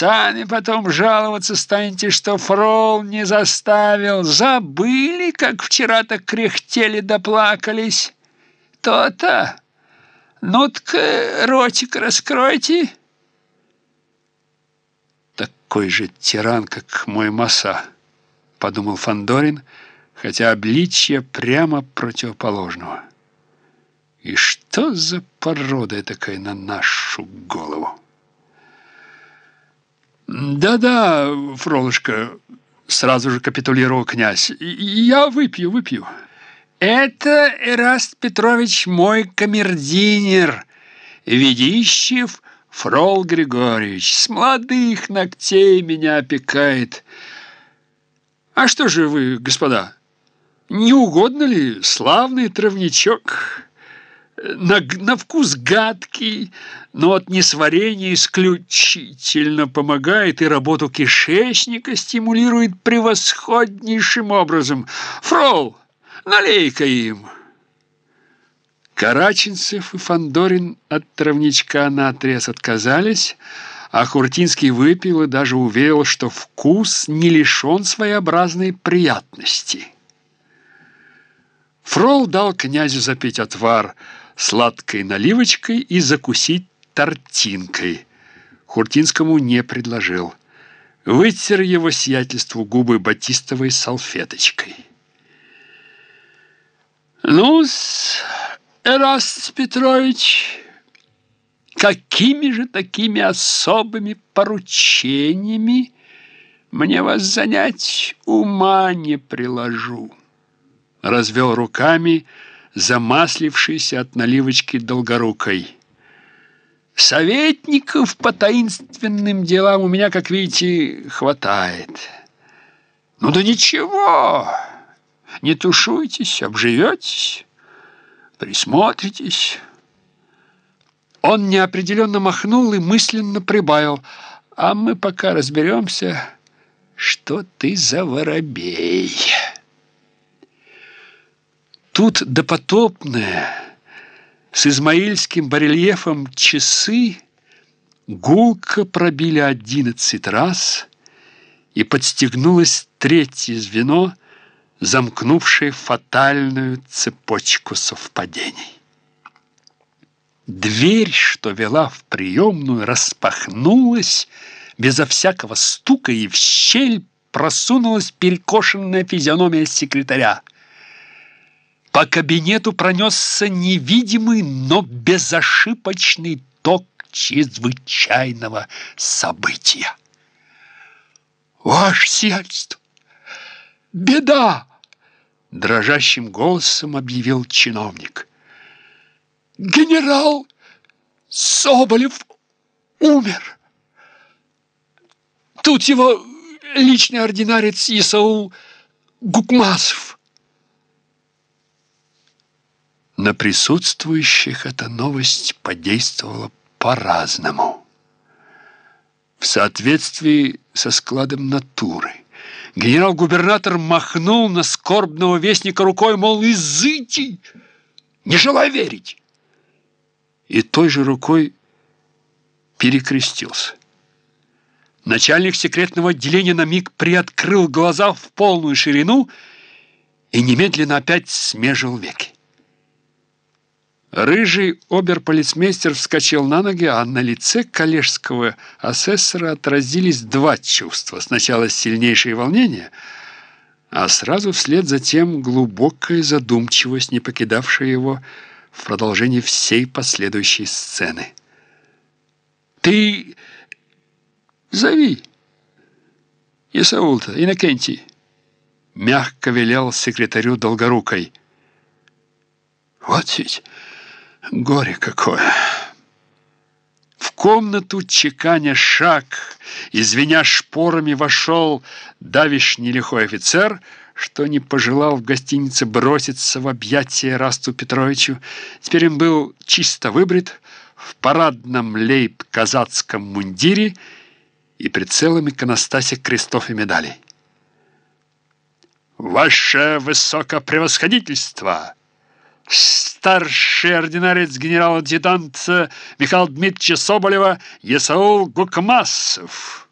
Сами потом жаловаться станете, что фрол не заставил. Забыли, как вчера-то кряхтели доплакались. То-то. Ну-ка, ротик раскройте. Такой же тиран, как мой Маса, подумал Фандорин, хотя обличье прямо противоположного. И что за порода такая на нашу голову? «Да-да, Фролушка», — сразу же капитулировал князь, — «я выпью, выпью». «Это, Эраст Петрович, мой камердинер, Ведищев Фрол Григорьевич, с молодых ногтей меня опекает. А что же вы, господа, не угодно ли славный травничок?» На, на вкус гадкий, но от несварения исключительно помогает и работу кишечника стимулирует превосходнейшим образом. Фрол, налей-ка им!» Караченцев и Фандорин от травничка наотрез отказались, а Хуртинский выпил и даже уверил, что вкус не лишен своеобразной приятности. Фрол дал князю запить отвар – сладкой наливочкой и закусить тортинкой. Хуртинскому не предложил. Вытер его сиятельству губы батистовой салфеточкой. ну Эраст Петрович, какими же такими особыми поручениями мне вас занять ума не приложу?» Развел руками, замаслившийся от наливочки долгорукой. «Советников по таинственным делам у меня, как видите, хватает. Ну да ничего, не тушуйтесь, обживетесь, присмотритесь». Он неопределенно махнул и мысленно прибавил, «А мы пока разберемся, что ты за воробей». Тут допотопные, с измаильским барельефом часы гулко пробили одиннадцать раз, и подстегнулось третье звено, замкнувшее фатальную цепочку совпадений. Дверь, что вела в приемную, распахнулась безо всякого стука, и в щель просунулась перекошенная физиономия секретаря. По кабинету пронесся невидимый, но безошибочный ток чрезвычайного события. «Ваше сиятельство! Беда!» Дрожащим голосом объявил чиновник. «Генерал Соболев умер. Тут его личный ординарец Исаул Гукмасов. На присутствующих эта новость подействовала по-разному. В соответствии со складом натуры. Генерал-губернатор махнул на скорбного вестника рукой, мол, изыти, не желая верить. И той же рукой перекрестился. Начальник секретного отделения на миг приоткрыл глаза в полную ширину и немедленно опять смежил веки. Рыжий оберполицмейстер вскочил на ноги, а на лице коллежского асессора отразились два чувства. Сначала сильнейшее волнение, а сразу вслед за тем глубокая задумчивость, не покидавшая его в продолжении всей последующей сцены. «Ты зови Исаул-то, Иннокентий!» Мягко велел секретарю Долгорукой. «Вот ведь...» Горе какое! В комнату, чеканя шаг, извиня шпорами, вошел давишний лихой офицер, что не пожелал в гостинице броситься в объятия Расту Петровичу. Теперь он был чисто выбрит, в парадном лейб-казацком мундире и прицелом иконостасе крестов и медалей. «Ваше высокопревосходительство!» Старший ординарец генерал-адъютанта Михаила Дмитриевича Соболева Есаул Гукмасов.